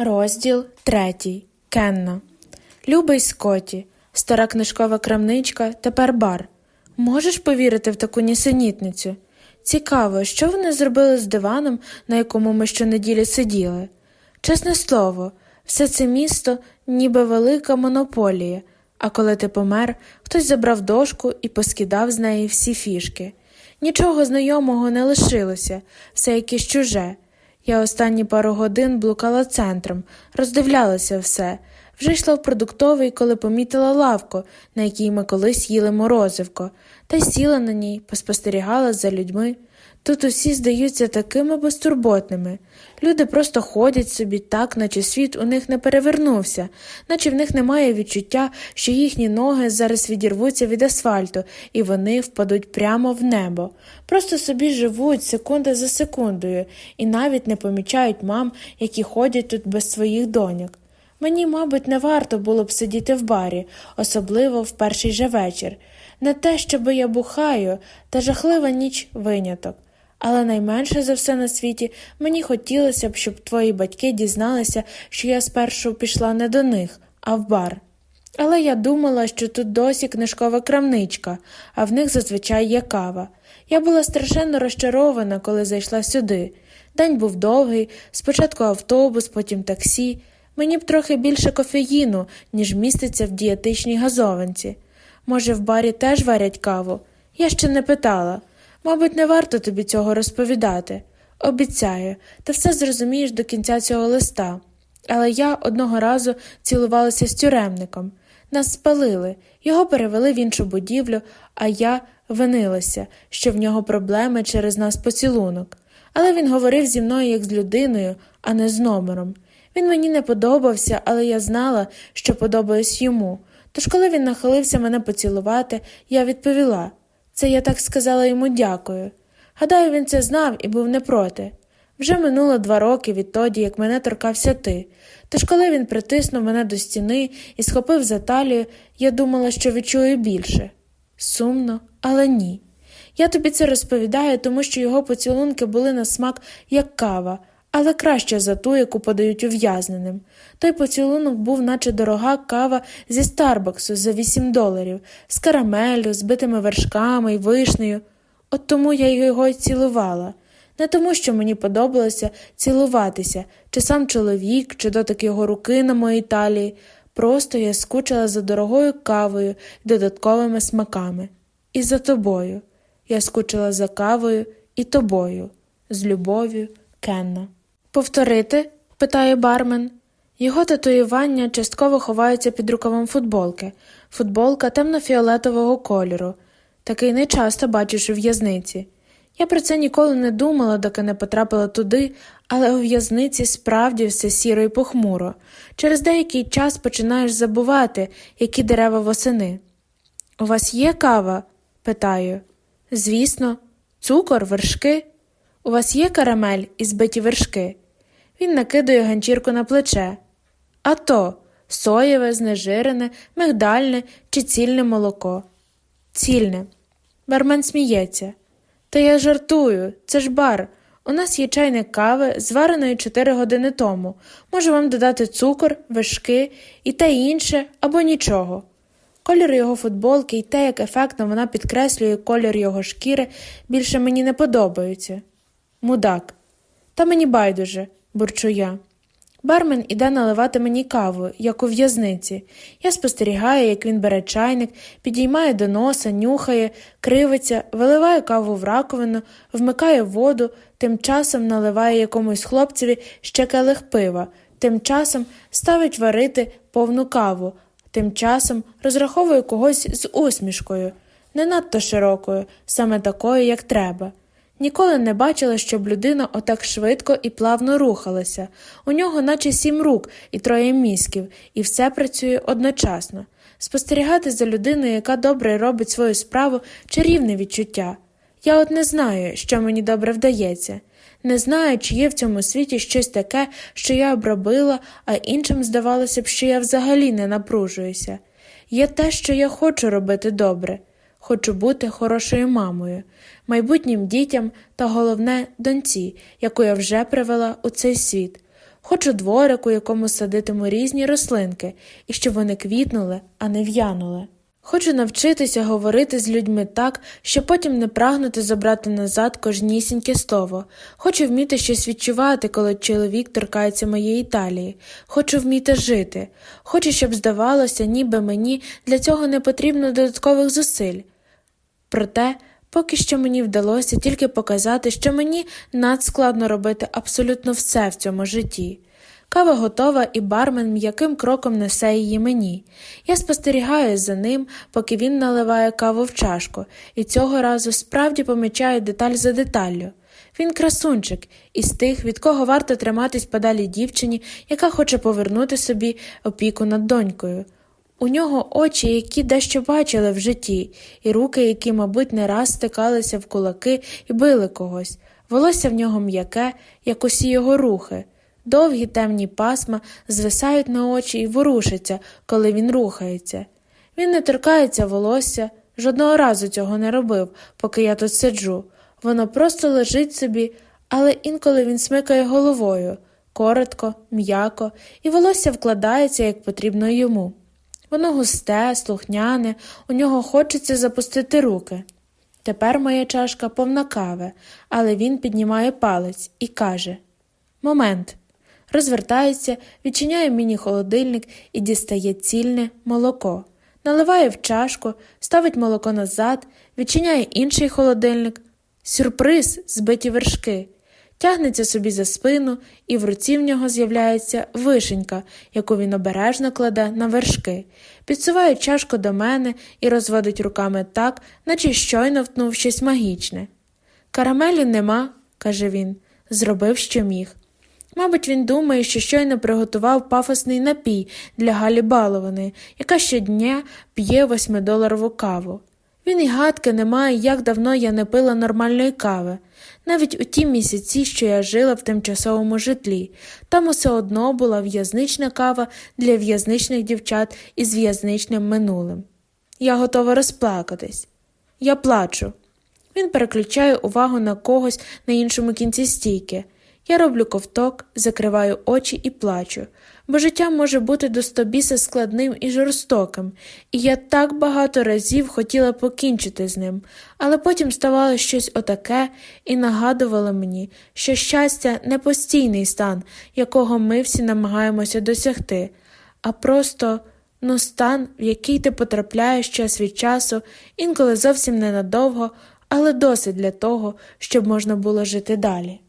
Розділ третій. Кенна. Любий Скотті, стара книжкова крамничка, тепер бар. Можеш повірити в таку нісенітницю? Цікаво, що вони зробили з диваном, на якому ми щонеділі сиділи. Чесне слово, все це місто ніби велика монополія, а коли ти помер, хтось забрав дошку і поскидав з неї всі фішки. Нічого знайомого не лишилося, все якесь чуже. Я останні пару годин блукала центром, роздивлялася все, вже йшла в продуктовий, коли помітила лавку, на якій ми колись їли морозивко, та сіла на ній, поспостерігала за людьми. Тут усі здаються такими безтурботними. Люди просто ходять собі так, наче світ у них не перевернувся, наче в них немає відчуття, що їхні ноги зараз відірвуться від асфальту і вони впадуть прямо в небо. Просто собі живуть секунда за секундою і навіть не помічають мам, які ходять тут без своїх доньок. Мені, мабуть, не варто було б сидіти в барі, особливо в перший же вечір. Не те, щоби я бухаю, та жахлива ніч виняток. Але найменше за все на світі мені хотілося б, щоб твої батьки дізналися, що я спершу пішла не до них, а в бар. Але я думала, що тут досі книжкова крамничка, а в них зазвичай є кава. Я була страшенно розчарована, коли зайшла сюди. День був довгий, спочатку автобус, потім таксі. Мені б трохи більше кофеїну, ніж міститься в дієтичній газованці. Може, в барі теж варять каву? Я ще не питала. Мабуть, не варто тобі цього розповідати. Обіцяю, ти все зрозумієш до кінця цього листа. Але я одного разу цілувалася з тюремником. Нас спалили, його перевели в іншу будівлю, а я винилася, що в нього проблеми через нас поцілунок. Але він говорив зі мною як з людиною, а не з номером. Він мені не подобався, але я знала, що подобаюсь йому. Тож, коли він нахилився мене поцілувати, я відповіла це я так сказала йому дякую. Гадаю, він це знав і був не проти. Вже минуло два роки відтоді, як мене торкався ти. Тож, коли він притиснув мене до стіни і схопив за талію, я думала, що відчую більше. Сумно, але ні. Я тобі це розповідаю, тому що його поцілунки були на смак, як кава, але краще за ту, яку подають ув'язненим. Той поцілунок був, наче дорога кава зі Старбаксу за 8 доларів, з карамелю, з битими вершками і вишнею. От тому я його й цілувала. Не тому, що мені подобалося цілуватися, чи сам чоловік, чи дотик його руки на моїй талії. Просто я скучила за дорогою кавою і додатковими смаками. І за тобою. Я скучила за кавою і тобою, з любов'ю, Кенна. Повторити? питає бармен. Його татуювання частково ховаються під рукавом футболки, футболка темно-фіолетового кольору. Такий не часто бачиш у в'язниці. Я про це ніколи не думала, доки не потрапила туди, але у в'язниці справді все сіро і похмуро. Через деякий час починаєш забувати, які дерева восени. У вас є кава? питаю. Звісно, цукор, вершки. У вас є карамель і збиті вершки? Він накидує ганчірку на плече. А то соєве, знежирене, мигдальне чи цільне молоко. Цільне. Бармен сміється. Та я жартую, це ж бар. У нас є чайник кави, звареної чотири години тому. Можу вам додати цукор, вишки і те інше або нічого. Колір його футболки і те, як ефектно вона підкреслює колір його шкіри, більше мені не подобаються. Мудак. Та мені байдуже, бурчу я. Бармен іде наливати мені каву, як у в'язниці. Я спостерігаю, як він бере чайник, підіймає до носа, нюхає, кривиться, виливає каву в раковину, вмикає воду, тим часом наливає якомусь хлопцеві ще келих пива, тим часом ставить варити повну каву, тим часом розраховує когось з усмішкою, не надто широкою, саме такою, як треба. Ніколи не бачила, щоб людина отак швидко і плавно рухалася. У нього, наче сім рук і троє мізків, і все працює одночасно. Спостерігати за людиною, яка добре робить свою справу, чарівне відчуття. Я от не знаю, що мені добре вдається. Не знаю, чи є в цьому світі щось таке, що я обробила, а іншим здавалося б, що я взагалі не напружуюся. Є те, що я хочу робити добре, хочу бути хорошою мамою майбутнім дітям та головне доньці, яку я вже привела у цей світ. Хочу дворик, у якому садитиму різні рослинки, і щоб вони квітнули, а не в'янули. Хочу навчитися говорити з людьми так, щоб потім не прагнути забрати назад кожнісіньке слово. Хочу вміти щось відчувати, коли чоловік торкається моєї талії. Хочу вміти жити. Хочу, щоб здавалося, ніби мені для цього не потрібно додаткових зусиль. Проте, поки що мені вдалося тільки показати, що мені надскладно робити абсолютно все в цьому житті. Кава готова, і бармен м'яким кроком несе її мені. Я спостерігаю за ним, поки він наливає каву в чашку, і цього разу справді помічаю деталь за деталлю. Він красунчик, із тих, від кого варто триматись подалі дівчині, яка хоче повернути собі опіку над донькою. У нього очі, які дещо бачили в житті, і руки, які, мабуть, не раз стикалися в кулаки і били когось, волосся в нього м'яке, як усі його рухи. Довгі темні пасма звисають на очі і ворушаться, коли він рухається. Він не торкається волосся, жодного разу цього не робив, поки я тут сиджу. Воно просто лежить собі, але інколи він смикає головою коротко, м'яко, і волосся вкладається, як потрібно йому. Воно густе, слухняне, у нього хочеться запустити руки. Тепер моя чашка повна кави, але він піднімає палець і каже Момент розвертається, відчиняє міні-холодильник і дістає цільне молоко, наливає в чашку, ставить молоко назад, відчиняє інший холодильник. Сюрприз, збиті вершки. Тягнеться собі за спину, і в руці в нього з'являється вишенька, яку він обережно кладе на вершки, підсуває чашку до мене і розводить руками так, наче щойно втнув щось магічне. Карамелі нема, каже він, зробив, що міг. Мабуть, він думає, що щойно приготував пафосний напій для Галі Балованої, яка щодня п'є восьмидоларову каву. Він і гадки не має, як давно я не пила нормальної кави. Навіть у ті місяці, що я жила в тимчасовому житлі, там усе одно була в'язнична кава для в'язничних дівчат із в'язничним минулим. Я готова розплакатись. Я плачу. Він переключає увагу на когось на іншому кінці стійки. Я роблю ковток, закриваю очі і плачу, бо життя може бути до стобіса складним і жорстоким, і я так багато разів хотіла покінчити з ним, але потім ставало щось отаке і нагадувало мені, що щастя не постійний стан, якого ми всі намагаємося досягти, а просто ну, стан, в який ти потрапляєш час від часу, інколи зовсім ненадовго, але досить для того, щоб можна було жити далі.